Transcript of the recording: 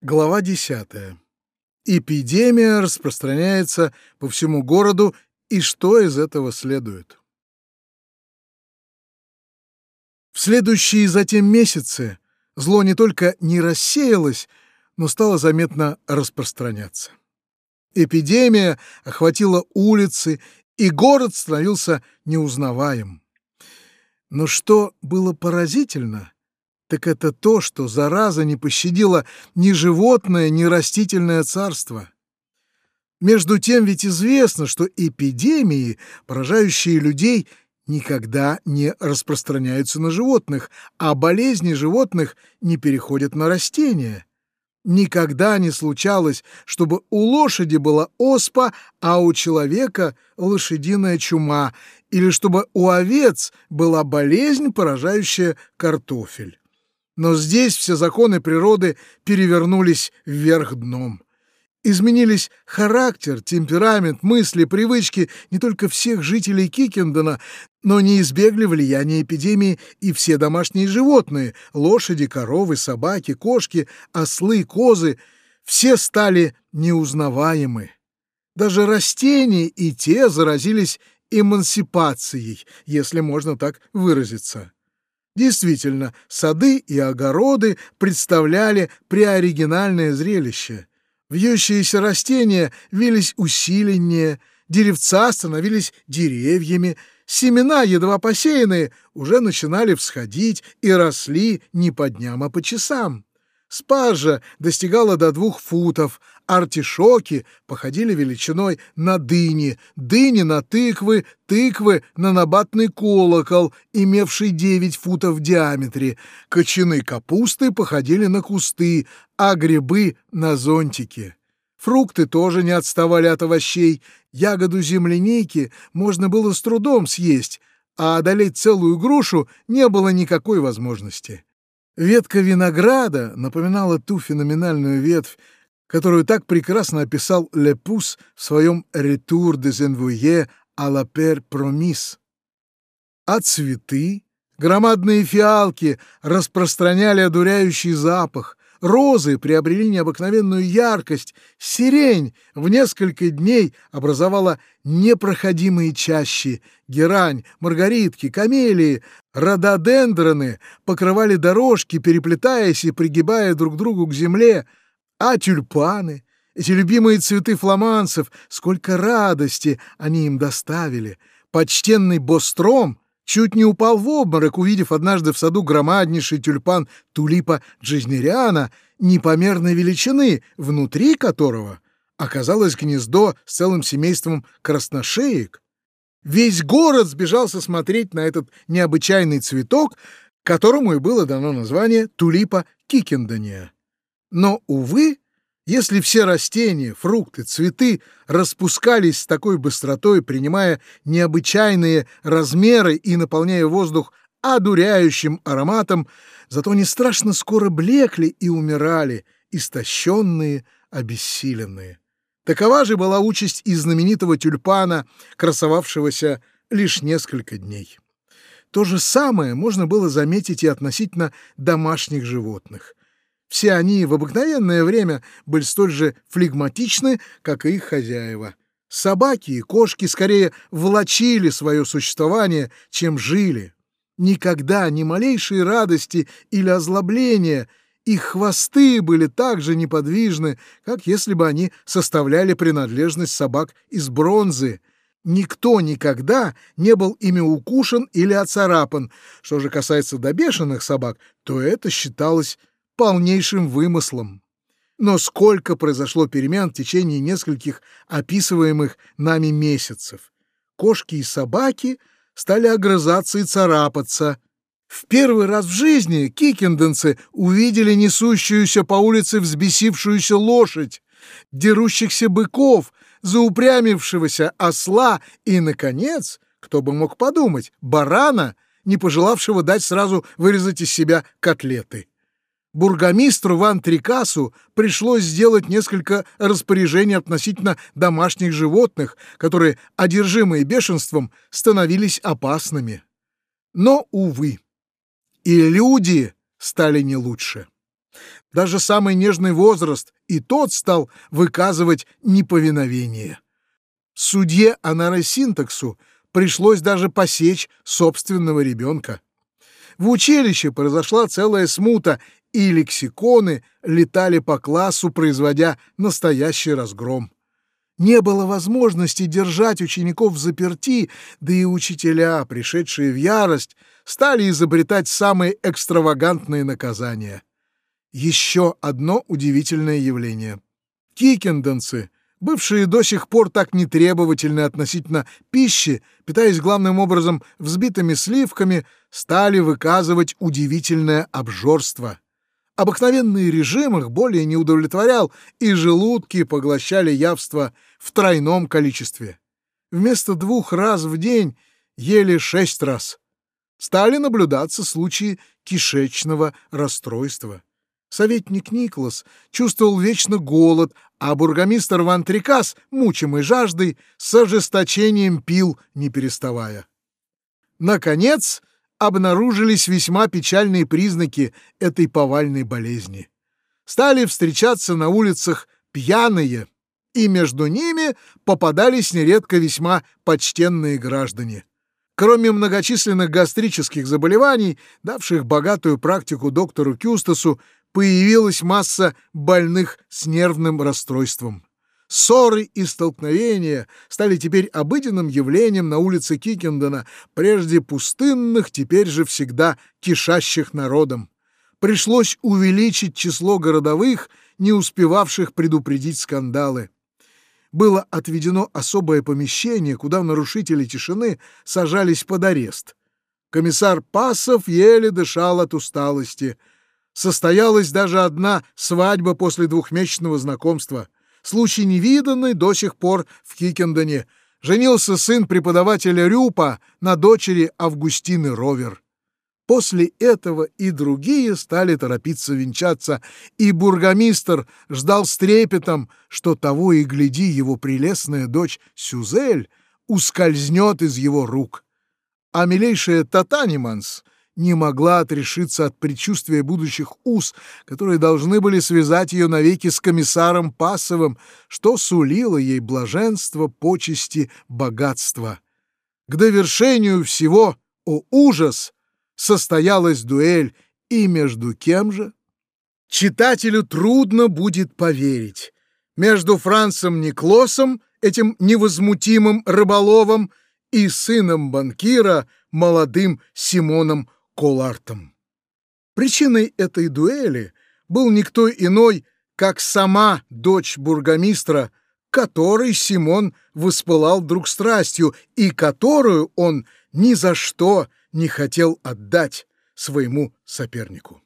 Глава 10. Эпидемия распространяется по всему городу, и что из этого следует? В следующие затем месяцы зло не только не рассеялось, но стало заметно распространяться. Эпидемия охватила улицы, и город становился неузнаваем. Но что было поразительно — так это то, что зараза не пощадила ни животное, ни растительное царство. Между тем ведь известно, что эпидемии, поражающие людей, никогда не распространяются на животных, а болезни животных не переходят на растения. Никогда не случалось, чтобы у лошади была оспа, а у человека — лошадиная чума, или чтобы у овец была болезнь, поражающая картофель. Но здесь все законы природы перевернулись вверх дном. Изменились характер, темперамент, мысли, привычки не только всех жителей Кикендена, но не избегли влияния эпидемии и все домашние животные — лошади, коровы, собаки, кошки, ослы, козы — все стали неузнаваемы. Даже растения и те заразились эмансипацией, если можно так выразиться. Действительно, сады и огороды представляли преоригинальное зрелище. Вьющиеся растения вились усиленнее, деревца становились деревьями, семена, едва посеянные, уже начинали всходить и росли не по дням, а по часам. Спаржа достигала до двух футов, артишоки походили величиной на дыни, дыни на тыквы, тыквы на набатный колокол, имевший девять футов в диаметре, кочаны капусты походили на кусты, а грибы — на зонтики. Фрукты тоже не отставали от овощей, ягоду земляники можно было с трудом съесть, а одолеть целую грушу не было никакой возможности. Ветка винограда напоминала ту феноменальную ветвь, которую так прекрасно описал Лепус в своем «Retour des envoyés à la Père Promise». А цветы, громадные фиалки распространяли одуряющий запах, Розы приобрели необыкновенную яркость, сирень в несколько дней образовала непроходимые чащи, герань, маргаритки, камелии, рододендроны покрывали дорожки, переплетаясь и пригибая друг другу к земле, а тюльпаны, эти любимые цветы фламанцев, сколько радости они им доставили. Почтенный Бостром чуть не упал в обморок, увидев однажды в саду громаднейший тюльпан тулипа джизнериана непомерной величины, внутри которого оказалось гнездо с целым семейством красношеек. Весь город сбежался смотреть на этот необычайный цветок, которому и было дано название тулипа кикендония. Но, увы, если все растения, фрукты, цветы распускались с такой быстротой, принимая необычайные размеры и наполняя воздух одуряющим ароматом, зато они страшно скоро блекли и умирали, истощенные, обессиленные. Такова же была участь и знаменитого тюльпана, красовавшегося лишь несколько дней. То же самое можно было заметить и относительно домашних животных. Все они в обыкновенное время были столь же флегматичны, как и их хозяева. Собаки и кошки скорее влачили свое существование, чем жили. Никогда ни малейшей радости или озлобления их хвосты были так же неподвижны, как если бы они составляли принадлежность собак из бронзы. Никто никогда не был ими укушен или оцарапан. Что же касается добешенных собак, то это считалось полнейшим вымыслом. Но сколько произошло перемен в течение нескольких описываемых нами месяцев. Кошки и собаки стали огрызаться и царапаться. В первый раз в жизни кикенденцы увидели несущуюся по улице взбесившуюся лошадь, дерущихся быков, заупрямившегося осла и, наконец, кто бы мог подумать, барана, не пожелавшего дать сразу вырезать из себя котлеты бургомистру Ван Трикасу пришлось сделать несколько распоряжений относительно домашних животных, которые, одержимые бешенством, становились опасными. Но, увы, и люди стали не лучше. Даже самый нежный возраст и тот стал выказывать неповиновение. Судье Анаросинтаксу пришлось даже посечь собственного ребенка. В училище произошла целая смута, и лексиконы летали по классу, производя настоящий разгром. Не было возможности держать учеников в заперти, да и учителя, пришедшие в ярость, стали изобретать самые экстравагантные наказания. Еще одно удивительное явление. Кикенденцы, бывшие до сих пор так нетребовательны относительно пищи, питаясь главным образом взбитыми сливками, стали выказывать удивительное обжорство. Обыкновенный режим их более не удовлетворял, и желудки поглощали явство в тройном количестве. Вместо двух раз в день ели шесть раз. Стали наблюдаться случаи кишечного расстройства. Советник Николас чувствовал вечно голод, а бургомистр Ван Трикас, мучимый жаждой, с ожесточением пил, не переставая. Наконец, обнаружились весьма печальные признаки этой повальной болезни. Стали встречаться на улицах пьяные, и между ними попадались нередко весьма почтенные граждане. Кроме многочисленных гастрических заболеваний, давших богатую практику доктору Кюстасу, появилась масса больных с нервным расстройством. Ссоры и столкновения стали теперь обыденным явлением на улице Кикендена, прежде пустынных, теперь же всегда кишащих народом. Пришлось увеличить число городовых, не успевавших предупредить скандалы. Было отведено особое помещение, куда нарушители тишины сажались под арест. Комиссар Пасов еле дышал от усталости. Состоялась даже одна свадьба после двухмесячного знакомства — Случай невиданный до сих пор в Кикендоне. Женился сын преподавателя Рюпа на дочери Августины Ровер. После этого и другие стали торопиться венчаться, и бургомистр ждал с трепетом, что того и гляди его прелестная дочь Сюзель ускользнет из его рук. А милейшая Татаниманс — не могла отрешиться от предчувствия будущих уз, которые должны были связать ее навеки с комиссаром Пасовым, что сулило ей блаженство, почести, богатство. К довершению всего, о ужас, состоялась дуэль, и между кем же? Читателю трудно будет поверить. Между Францем Никлосом, этим невозмутимым рыболовом, и сыном банкира, молодым Симоном Колартом. Причиной этой дуэли был никто иной, как сама дочь бургомистра, которой Симон воспылал вдруг страстью и которую он ни за что не хотел отдать своему сопернику.